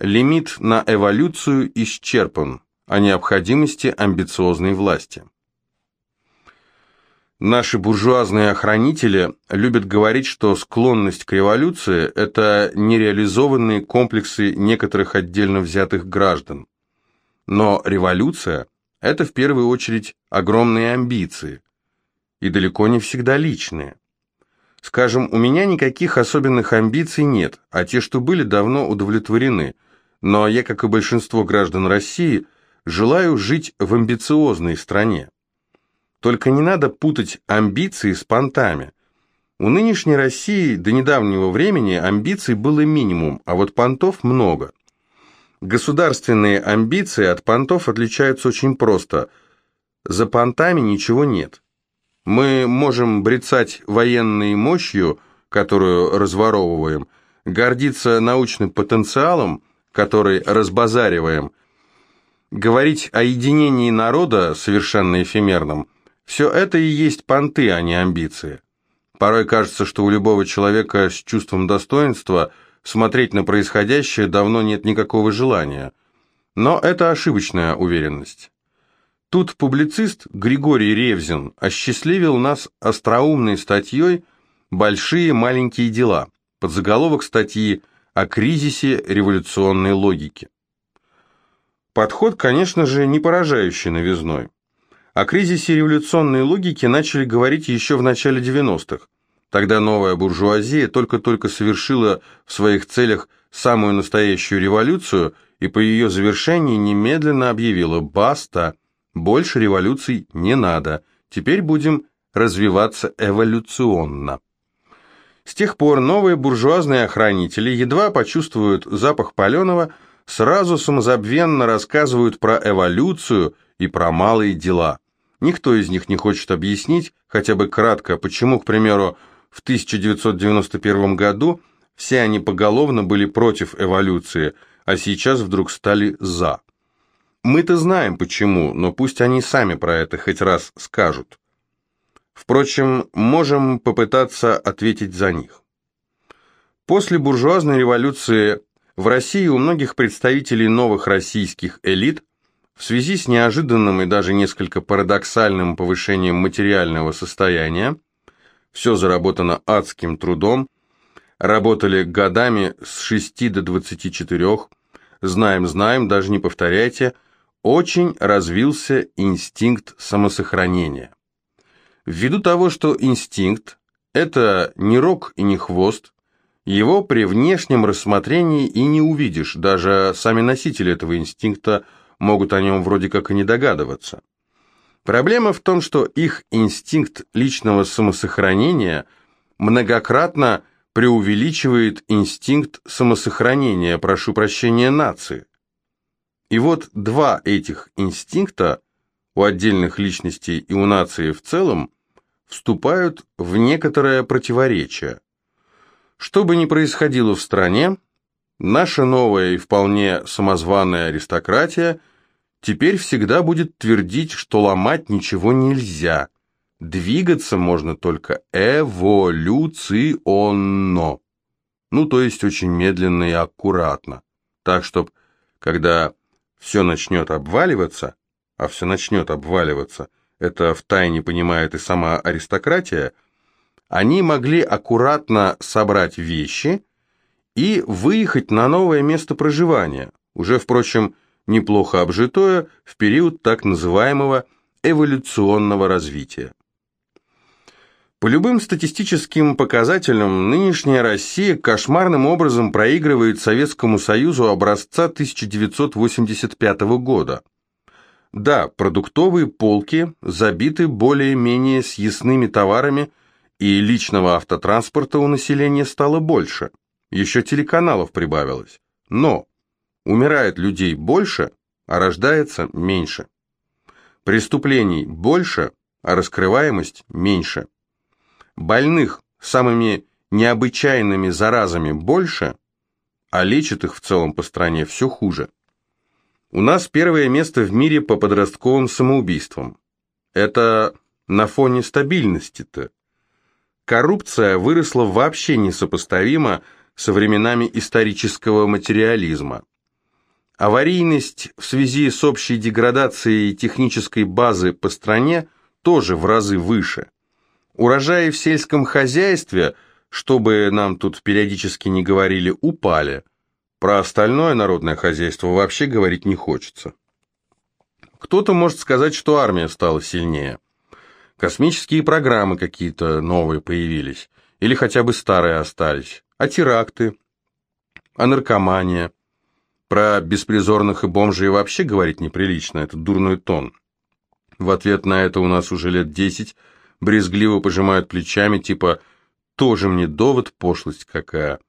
Лимит на эволюцию исчерпан о необходимости амбициозной власти. Наши буржуазные охранители любят говорить, что склонность к революции – это нереализованные комплексы некоторых отдельно взятых граждан. Но революция – это в первую очередь огромные амбиции, и далеко не всегда личные. Скажем, у меня никаких особенных амбиций нет, а те, что были, давно удовлетворены, но я, как и большинство граждан России, желаю жить в амбициозной стране. Только не надо путать амбиции с понтами. У нынешней России до недавнего времени амбиций было минимум, а вот понтов много. Государственные амбиции от понтов отличаются очень просто. За понтами ничего нет. Мы можем брецать военной мощью, которую разворовываем, гордиться научным потенциалом, который разбазариваем, говорить о единении народа совершенно эфемерном – все это и есть понты, а не амбиции. Порой кажется, что у любого человека с чувством достоинства смотреть на происходящее давно нет никакого желания. Но это ошибочная уверенность. Тут публицист Григорий Ревзин осчастливил нас остроумной статьей «Большие маленькие дела», под заголовок статьи о кризисе революционной логики. Подход, конечно же, не поражающий новизной. О кризисе революционной логики начали говорить еще в начале 90-х. Тогда новая буржуазия только-только совершила в своих целях самую настоящую революцию и по ее завершении немедленно объявила «Баста! Больше революций не надо. Теперь будем развиваться эволюционно». С тех пор новые буржуазные охранители едва почувствуют запах паленого, сразу самозабвенно рассказывают про эволюцию и про малые дела – Никто из них не хочет объяснить, хотя бы кратко, почему, к примеру, в 1991 году все они поголовно были против эволюции, а сейчас вдруг стали «за». Мы-то знаем почему, но пусть они сами про это хоть раз скажут. Впрочем, можем попытаться ответить за них. После буржуазной революции в России у многих представителей новых российских элит в связи с неожиданным и даже несколько парадоксальным повышением материального состояния, все заработано адским трудом, работали годами с 6 до 24, знаем-знаем, даже не повторяйте, очень развился инстинкт самосохранения. Ввиду того, что инстинкт – это не рог и не хвост, его при внешнем рассмотрении и не увидишь, даже сами носители этого инстинкта – могут о нем вроде как и не догадываться. Проблема в том, что их инстинкт личного самосохранения многократно преувеличивает инстинкт самосохранения, прошу прощения, нации. И вот два этих инстинкта у отдельных личностей и у нации в целом вступают в некоторое противоречие. Что бы ни происходило в стране, наша новая и вполне самозваная аристократия теперь всегда будет твердить, что ломать ничего нельзя. Двигаться можно только эволюционно. Ну, то есть очень медленно и аккуратно. Так, чтобы, когда все начнет обваливаться, а все начнет обваливаться, это втайне понимает и сама аристократия, они могли аккуратно собрать вещи и выехать на новое место проживания, уже, впрочем, неплохо обжитое в период так называемого эволюционного развития. По любым статистическим показателям, нынешняя Россия кошмарным образом проигрывает Советскому Союзу образца 1985 года. Да, продуктовые полки забиты более-менее съестными товарами, и личного автотранспорта у населения стало больше. Еще телеканалов прибавилось. Но Умирает людей больше, а рождается меньше. Преступлений больше, а раскрываемость меньше. Больных самыми необычайными заразами больше, а лечат их в целом по стране все хуже. У нас первое место в мире по подростковым самоубийствам. Это на фоне стабильности-то. Коррупция выросла вообще несопоставимо со временами исторического материализма. Аварийность в связи с общей деградацией технической базы по стране тоже в разы выше. Урожаи в сельском хозяйстве, чтобы нам тут периодически не говорили, упали. Про остальное народное хозяйство вообще говорить не хочется. Кто-то может сказать, что армия стала сильнее. Космические программы какие-то новые появились, или хотя бы старые остались. А теракты? А наркомания? Про беспризорных и бомжей вообще говорить неприлично, это дурной тон. В ответ на это у нас уже лет десять брезгливо пожимают плечами, типа «тоже мне довод, пошлость какая».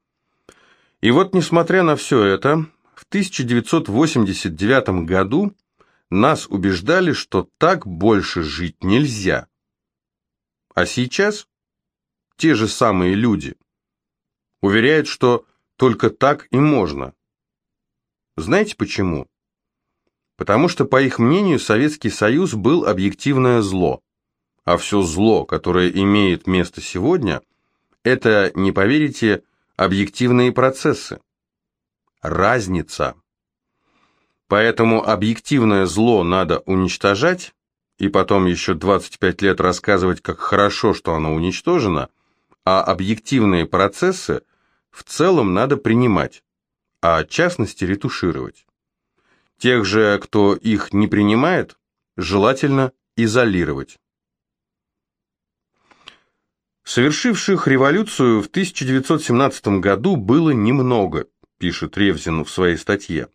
И вот, несмотря на все это, в 1989 году нас убеждали, что так больше жить нельзя. А сейчас те же самые люди уверяют, что только так и можно. Знаете почему? Потому что, по их мнению, Советский Союз был объективное зло. А все зло, которое имеет место сегодня, это, не поверите, объективные процессы. Разница. Поэтому объективное зло надо уничтожать, и потом еще 25 лет рассказывать, как хорошо, что оно уничтожено, а объективные процессы в целом надо принимать, а частности ретушировать. Тех же, кто их не принимает, желательно изолировать. Совершивших революцию в 1917 году было немного, пишет Ревзин в своей статье.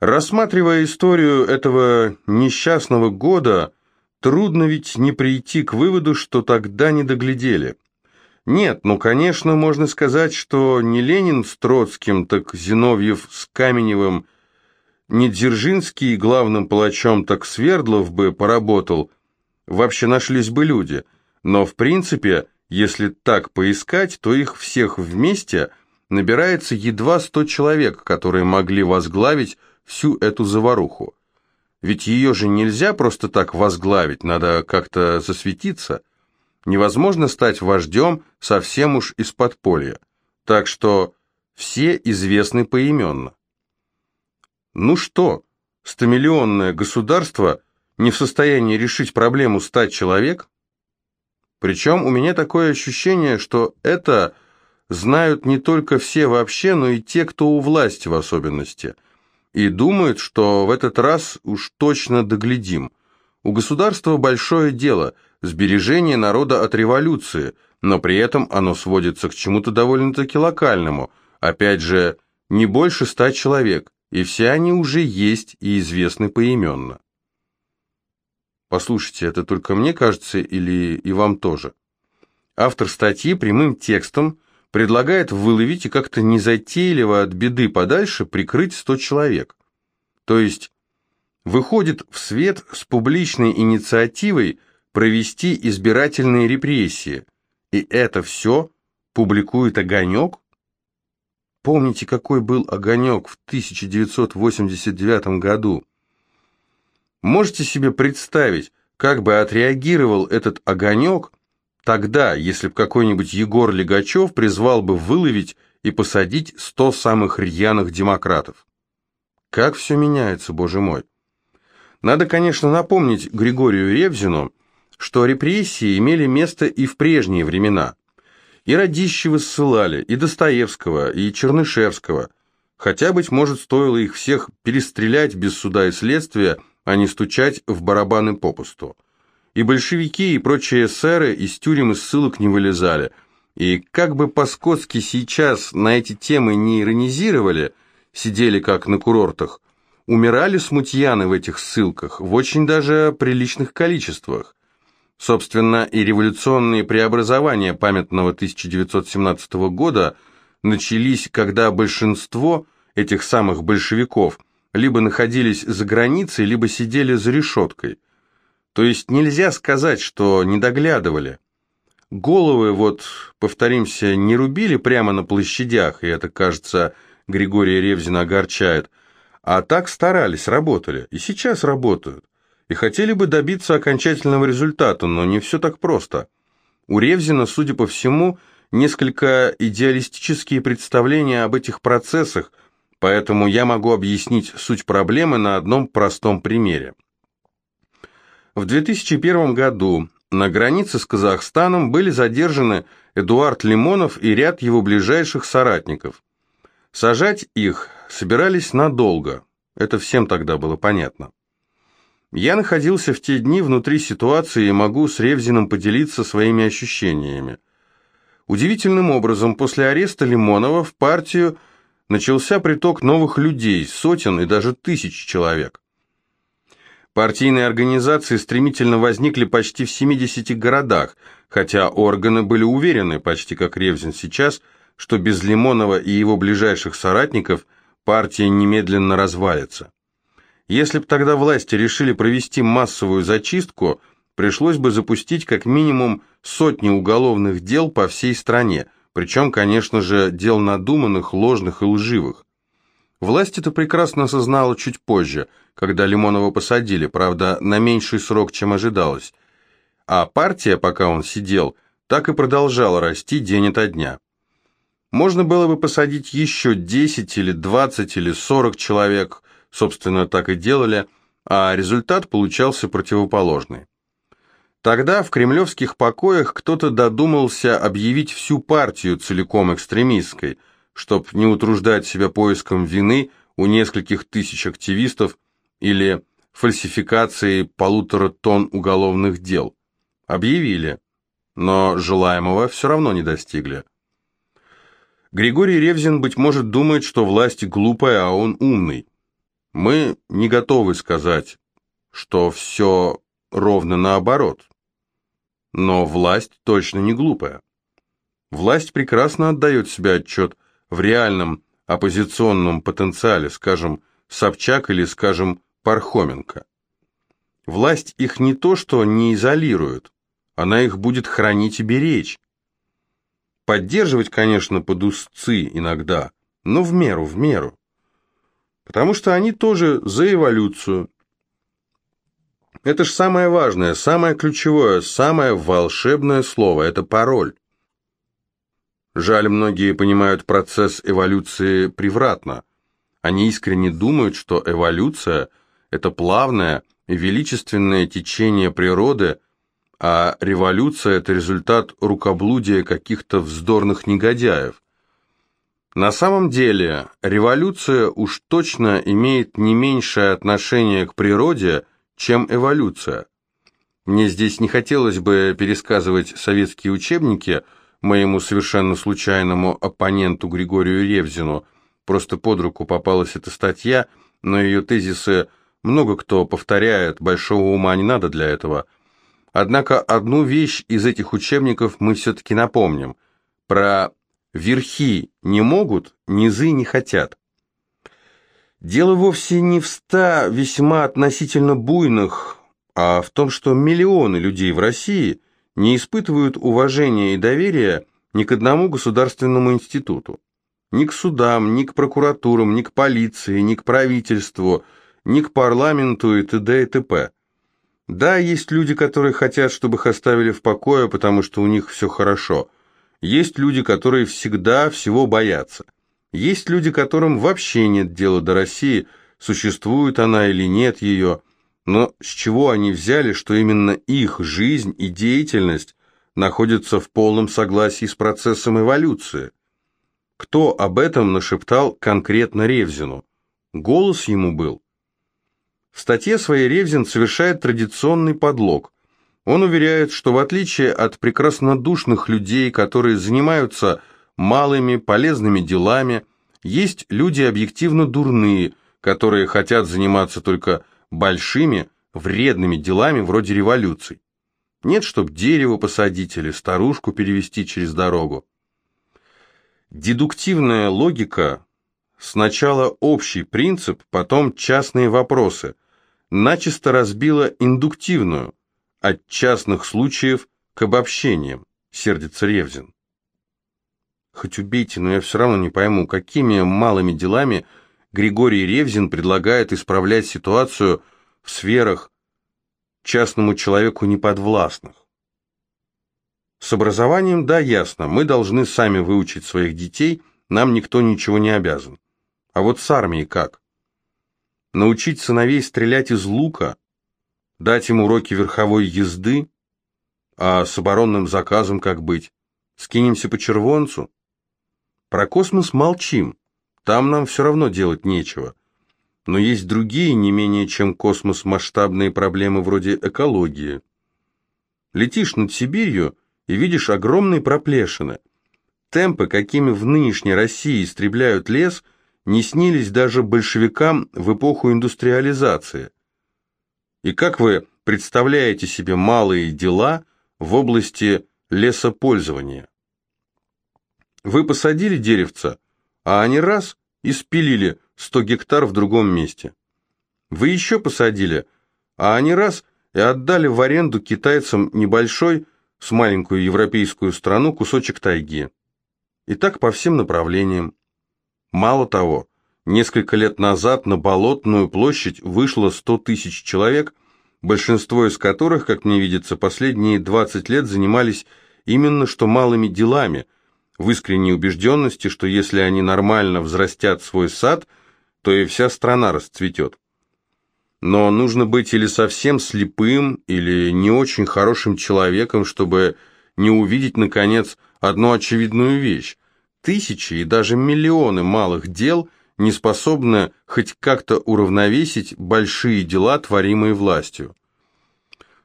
Рассматривая историю этого несчастного года, трудно ведь не прийти к выводу, что тогда не доглядели. Нет, ну, конечно, можно сказать, что не Ленин с Троцким, так Зиновьев с Каменевым – не Дзержинский главным палачом, так Свердлов бы поработал, вообще нашлись бы люди. Но в принципе, если так поискать, то их всех вместе набирается едва сто человек, которые могли возглавить всю эту заваруху. Ведь ее же нельзя просто так возглавить, надо как-то засветиться. Невозможно стать вождем совсем уж из подполья. Так что все известны поименно. Ну что, стомиллионное государство не в состоянии решить проблему стать человек? Причем у меня такое ощущение, что это знают не только все вообще, но и те, кто у власти в особенности. И думают, что в этот раз уж точно доглядим. У государства большое дело – сбережение народа от революции, но при этом оно сводится к чему-то довольно-таки локальному. Опять же, не больше ста человек и все они уже есть и известны поименно. Послушайте, это только мне кажется или и вам тоже? Автор статьи прямым текстом предлагает выловить и как-то незатейливо от беды подальше прикрыть 100 человек. То есть выходит в свет с публичной инициативой провести избирательные репрессии, и это все публикует огонек? Помните, какой был огонек в 1989 году? Можете себе представить, как бы отреагировал этот огонек тогда, если бы какой-нибудь Егор Легачев призвал бы выловить и посадить 100 самых рьяных демократов? Как все меняется, боже мой! Надо, конечно, напомнить Григорию Ревзину, что репрессии имели место и в прежние времена – и Радищева ссылали, и Достоевского, и Чернышевского. Хотя, быть может, стоило их всех перестрелять без суда и следствия, а не стучать в барабаны попусту. И большевики, и прочие эсеры из тюрем и ссылок не вылезали. И как бы по-скотски сейчас на эти темы не иронизировали, сидели как на курортах, умирали смутьяны в этих ссылках в очень даже приличных количествах. Собственно, и революционные преобразования памятного 1917 года начались, когда большинство этих самых большевиков либо находились за границей, либо сидели за решеткой. То есть нельзя сказать, что не доглядывали. Головы, вот, повторимся, не рубили прямо на площадях, и это, кажется, Григория Ревзина огорчает, а так старались, работали, и сейчас работают и хотели бы добиться окончательного результата, но не все так просто. У Ревзина, судя по всему, несколько идеалистические представления об этих процессах, поэтому я могу объяснить суть проблемы на одном простом примере. В 2001 году на границе с Казахстаном были задержаны Эдуард Лимонов и ряд его ближайших соратников. Сажать их собирались надолго, это всем тогда было понятно. Я находился в те дни внутри ситуации и могу с Ревзиным поделиться своими ощущениями. Удивительным образом, после ареста Лимонова в партию начался приток новых людей, сотен и даже тысяч человек. Партийные организации стремительно возникли почти в 70 городах, хотя органы были уверены, почти как Ревзин сейчас, что без Лимонова и его ближайших соратников партия немедленно развалится. Если бы тогда власти решили провести массовую зачистку, пришлось бы запустить как минимум сотни уголовных дел по всей стране, причем, конечно же, дел надуманных, ложных и лживых. Власть это прекрасно осознала чуть позже, когда Лимонова посадили, правда, на меньший срок, чем ожидалось. А партия, пока он сидел, так и продолжала расти день ото дня. Можно было бы посадить еще 10 или 20 или 40 человек, собственно, так и делали, а результат получался противоположный. Тогда в кремлевских покоях кто-то додумался объявить всю партию целиком экстремистской, чтобы не утруждать себя поиском вины у нескольких тысяч активистов или фальсификацией полутора тонн уголовных дел. Объявили, но желаемого все равно не достигли. Григорий Ревзин, быть может, думает, что власть глупая, а он умный. Мы не готовы сказать, что все ровно наоборот. Но власть точно не глупая. Власть прекрасно отдает себе отчет в реальном оппозиционном потенциале, скажем, Собчак или, скажем, Пархоменко. Власть их не то что не изолирует, она их будет хранить и беречь. Поддерживать, конечно, под узцы иногда, но в меру, в меру. Потому что они тоже за эволюцию, это же самое важное, самое ключевое, самое волшебное слово – это пароль. Жаль, многие понимают процесс эволюции превратно. Они искренне думают, что эволюция – это плавное и величественное течение природы, а революция – это результат рукоблудия каких-то вздорных негодяев. На самом деле, революция уж точно имеет не меньшее отношение к природе – чем эволюция. Мне здесь не хотелось бы пересказывать советские учебники моему совершенно случайному оппоненту Григорию Ревзину. Просто под руку попалась эта статья, но ее тезисы много кто повторяет, большого ума не надо для этого. Однако одну вещь из этих учебников мы все-таки напомним. Про верхи не могут, низы не хотят. Дело вовсе не в ста весьма относительно буйных, а в том, что миллионы людей в России не испытывают уважения и доверия ни к одному государственному институту. Ни к судам, ни к прокуратурам, ни к полиции, ни к правительству, ни к парламенту и т.д. и т.п. Да, есть люди, которые хотят, чтобы их оставили в покое, потому что у них все хорошо. Есть люди, которые всегда всего боятся. Есть люди, которым вообще нет дела до России, существует она или нет ее, но с чего они взяли, что именно их жизнь и деятельность находятся в полном согласии с процессом эволюции? Кто об этом нашептал конкретно Ревзину? Голос ему был. В статье своей Ревзин совершает традиционный подлог. Он уверяет, что в отличие от прекраснодушных людей, которые занимаются малыми полезными делами, есть люди объективно дурные, которые хотят заниматься только большими, вредными делами вроде революций. Нет, чтоб дерево посадить или старушку перевести через дорогу. Дедуктивная логика сначала общий принцип, потом частные вопросы, начисто разбила индуктивную, от частных случаев к обобщениям, сердится Ревзин. Хоть убейте, но я все равно не пойму, какими малыми делами Григорий Ревзин предлагает исправлять ситуацию в сферах частному человеку неподвластных. С образованием, да, ясно, мы должны сами выучить своих детей, нам никто ничего не обязан. А вот с армией как? Научить сыновей стрелять из лука? Дать им уроки верховой езды? А с оборонным заказом как быть? Скинемся по червонцу? Про космос молчим. Там нам все равно делать нечего. Но есть другие, не менее чем космос, масштабные проблемы вроде экологии. Летишь над Сибирью и видишь огромные проплешины. Темпы, какими в нынешней России истребляют лес, не снились даже большевикам в эпоху индустриализации. И как вы представляете себе малые дела в области лесопользования? Вы посадили деревца, а они раз и спилили 100 гектар в другом месте. Вы еще посадили, а они раз и отдали в аренду китайцам небольшой, с маленькую европейскую страну, кусочек тайги. И так по всем направлениям. Мало того, несколько лет назад на Болотную площадь вышло 100 тысяч человек, большинство из которых, как мне видится, последние 20 лет занимались именно что малыми делами – в искренней убежденности, что если они нормально взрастят свой сад, то и вся страна расцветет. Но нужно быть или совсем слепым, или не очень хорошим человеком, чтобы не увидеть, наконец, одну очевидную вещь. Тысячи и даже миллионы малых дел не способны хоть как-то уравновесить большие дела, творимые властью.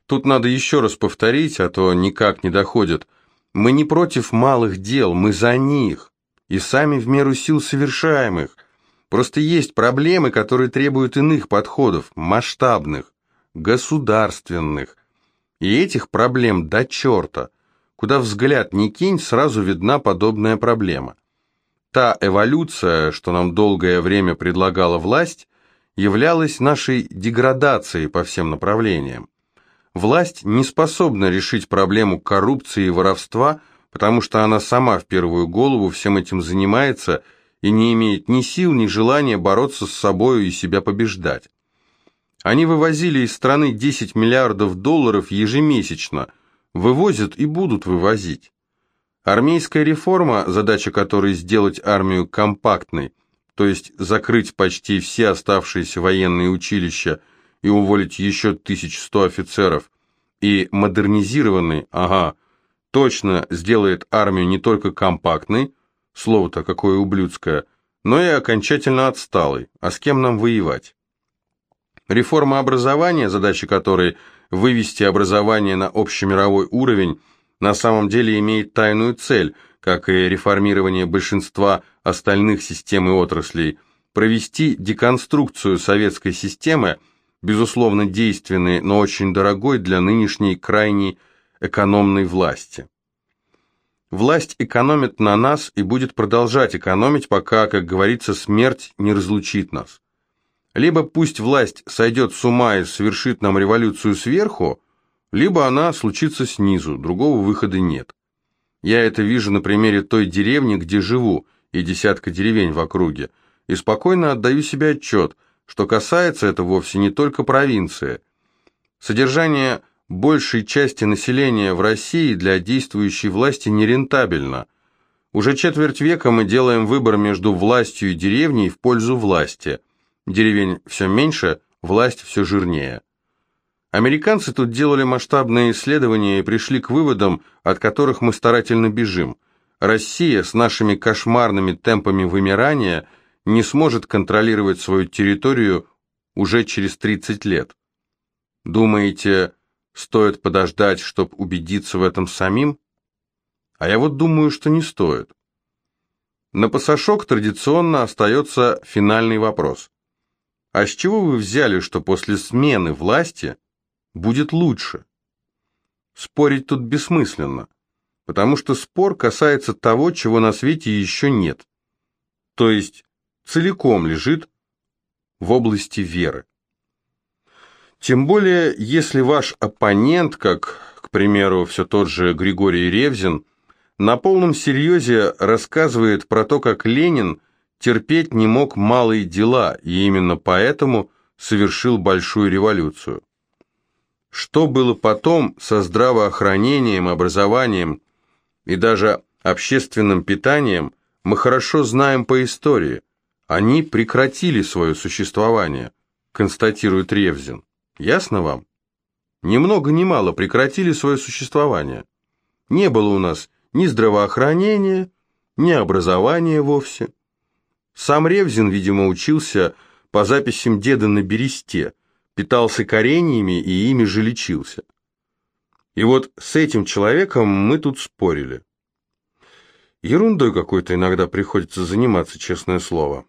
Тут надо еще раз повторить, а то никак не доходит – мы не против малых дел, мы за них, и сами в меру сил совершаем их. Просто есть проблемы, которые требуют иных подходов, масштабных, государственных. И этих проблем до черта. Куда взгляд не кинь, сразу видна подобная проблема. Та эволюция, что нам долгое время предлагала власть, являлась нашей деградацией по всем направлениям. Власть не способна решить проблему коррупции и воровства, потому что она сама в первую голову всем этим занимается и не имеет ни сил, ни желания бороться с собой и себя побеждать. Они вывозили из страны 10 миллиардов долларов ежемесячно, вывозят и будут вывозить. Армейская реформа, задача которой сделать армию компактной, то есть закрыть почти все оставшиеся военные училища – и уволить еще 1100 офицеров, и модернизированный, ага, точно сделает армию не только компактной, слово-то какое ублюдское, но и окончательно отсталой. А с кем нам воевать? Реформа образования, задача которой вывести образование на общемировой уровень, на самом деле имеет тайную цель, как и реформирование большинства остальных систем и отраслей, провести деконструкцию советской системы – безусловно действенный, но очень дорогой для нынешней крайней экономной власти. Власть экономит на нас и будет продолжать экономить, пока, как говорится, смерть не разлучит нас. Либо пусть власть сойдет с ума и совершит нам революцию сверху, либо она случится снизу, другого выхода нет. Я это вижу на примере той деревни, где живу, и десятка деревень в округе, и спокойно отдаю себе отчет – что касается это вовсе не только провинции. Содержание большей части населения в России для действующей власти нерентабельно. Уже четверть века мы делаем выбор между властью и деревней в пользу власти. Деревень все меньше, власть все жирнее. Американцы тут делали масштабные исследования и пришли к выводам, от которых мы старательно бежим. Россия с нашими кошмарными темпами вымирания – не сможет контролировать свою территорию уже через 30 лет. Думаете, стоит подождать, чтобы убедиться в этом самим? А я вот думаю, что не стоит. На пасашок традиционно остается финальный вопрос. А с чего вы взяли, что после смены власти будет лучше? Спорить тут бессмысленно, потому что спор касается того, чего на свете еще нет. То есть целиком лежит в области веры. Тем более, если ваш оппонент, как, к примеру, все тот же Григорий Ревзин, на полном серьезе рассказывает про то, как Ленин терпеть не мог малые дела, и именно поэтому совершил большую революцию. Что было потом со здравоохранением, образованием и даже общественным питанием, мы хорошо знаем по истории – Они прекратили свое существование, констатирует Ревзин. Ясно вам? Ни много ни мало прекратили свое существование. Не было у нас ни здравоохранения, ни образования вовсе. Сам Ревзин, видимо, учился по записям деда на бересте, питался кореньями и ими же лечился. И вот с этим человеком мы тут спорили. Ерундой какой-то иногда приходится заниматься, честное слово.